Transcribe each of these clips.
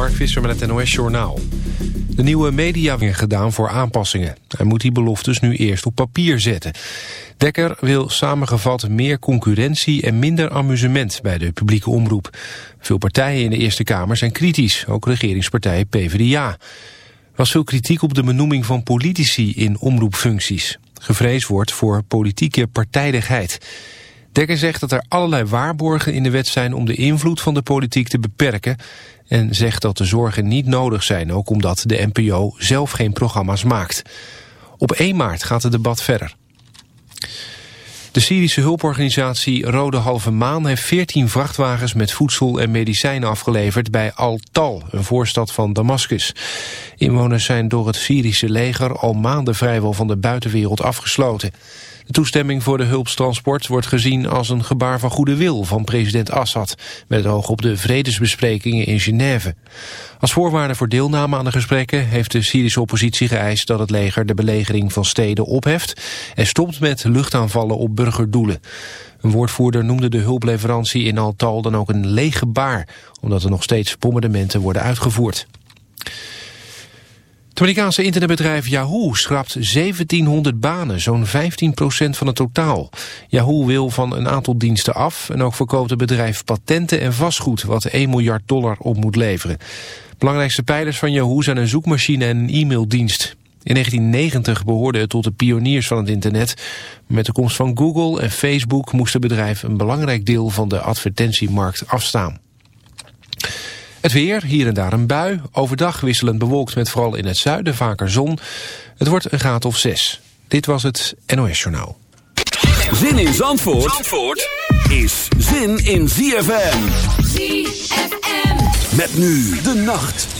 Mark Visser met het NOS Journaal. De nieuwe media gedaan voor aanpassingen. Hij moet die beloftes nu eerst op papier zetten. Dekker wil samengevat meer concurrentie en minder amusement bij de publieke omroep. Veel partijen in de Eerste Kamer zijn kritisch, ook regeringspartij PvdA. Er was veel kritiek op de benoeming van politici in omroepfuncties. Gevreesd wordt voor politieke partijdigheid. Dekker zegt dat er allerlei waarborgen in de wet zijn om de invloed van de politiek te beperken en zegt dat de zorgen niet nodig zijn, ook omdat de NPO zelf geen programma's maakt. Op 1 maart gaat het debat verder. De Syrische hulporganisatie Rode Halve Maan heeft 14 vrachtwagens met voedsel en medicijnen afgeleverd bij Al-Tal, een voorstad van Damascus. Inwoners zijn door het Syrische leger al maanden vrijwel van de buitenwereld afgesloten. De toestemming voor de hulpstransport wordt gezien als een gebaar van goede wil van president Assad, met het oog op de vredesbesprekingen in Genève. Als voorwaarde voor deelname aan de gesprekken heeft de Syrische oppositie geëist dat het leger de belegering van steden opheft en stopt met luchtaanvallen op burgerdoelen. Een woordvoerder noemde de hulpleverantie in Al-Tal dan ook een leeg gebaar, omdat er nog steeds bombardementen worden uitgevoerd. Het Amerikaanse internetbedrijf Yahoo schrapt 1700 banen, zo'n 15% van het totaal. Yahoo wil van een aantal diensten af en ook verkoopt het bedrijf patenten en vastgoed, wat 1 miljard dollar op moet leveren. Belangrijkste pijlers van Yahoo zijn een zoekmachine en een e-maildienst. In 1990 behoorde het tot de pioniers van het internet. Met de komst van Google en Facebook moest het bedrijf een belangrijk deel van de advertentiemarkt afstaan. Het weer, hier en daar een bui. Overdag wisselend bewolkt met vooral in het zuiden vaker zon. Het wordt een graad of zes. Dit was het NOS Journaal. Zin in Zandvoort, Zandvoort is zin in ZFM. ZFM. Met nu de nacht.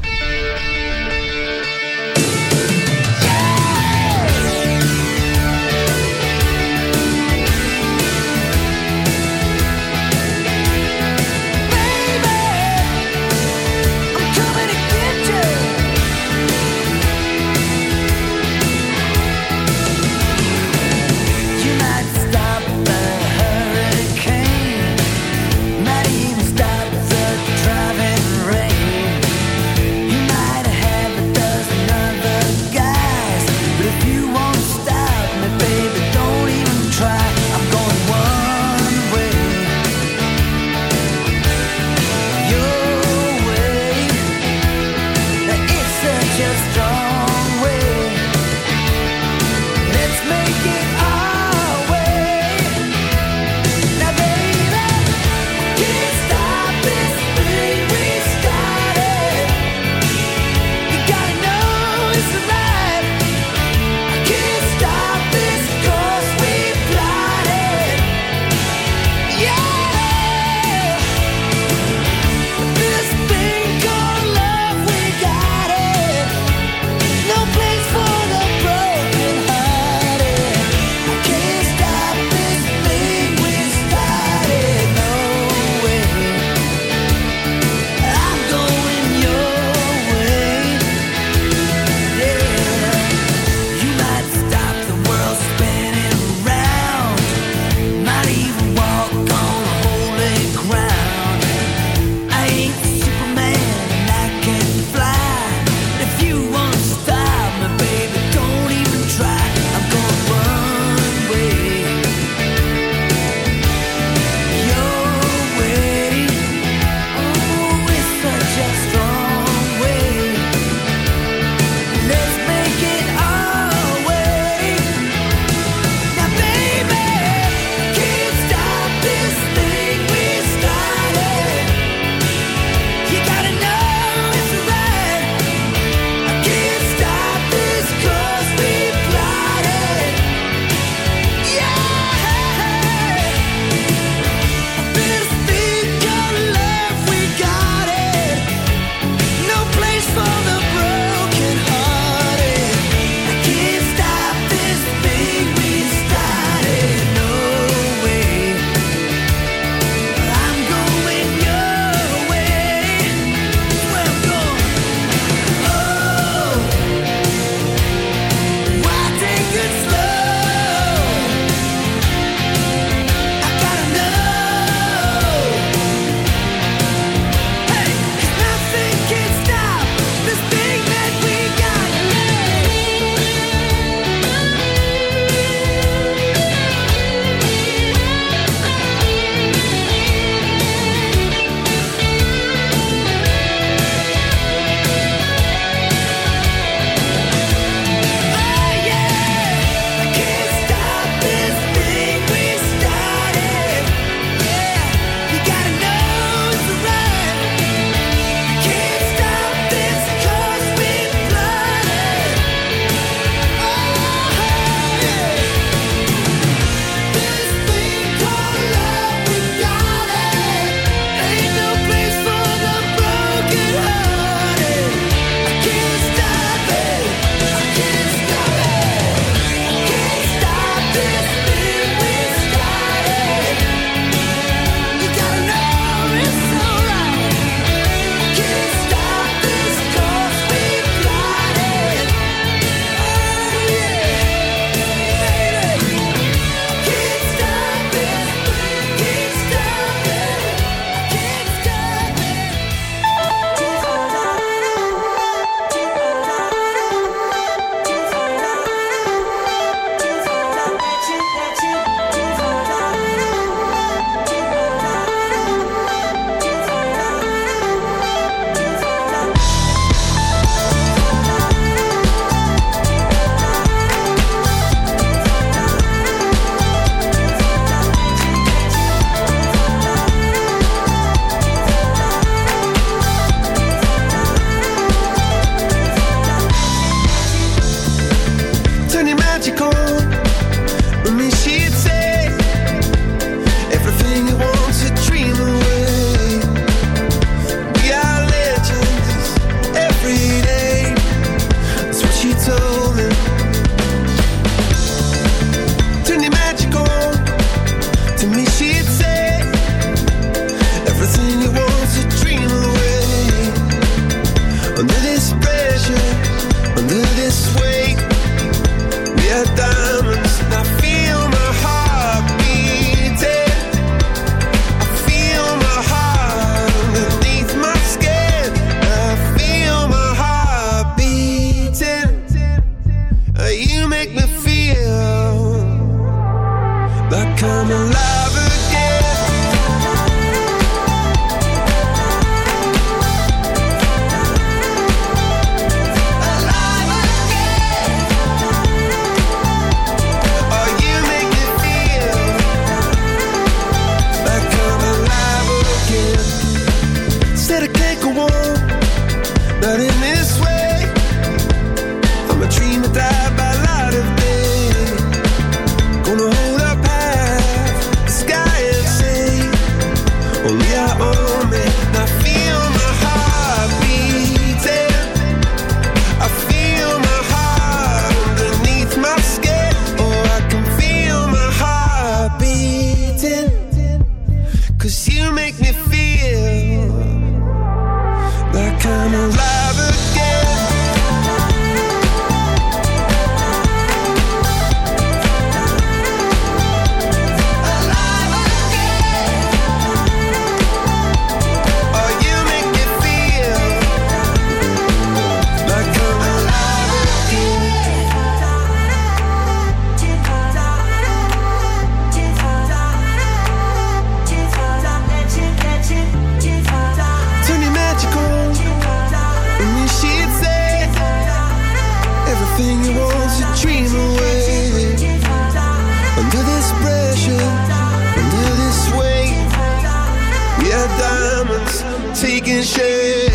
taking shape.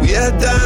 We are dying.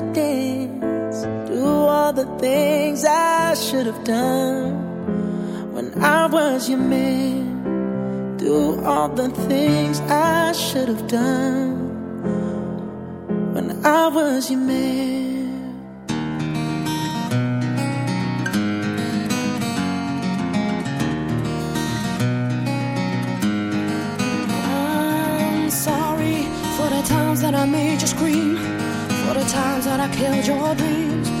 dance. Do all the things I should have done when I was your man. Do all the things I should have done when I was your man. I'm sorry for the times that I made you scream, for the times that I killed your dreams,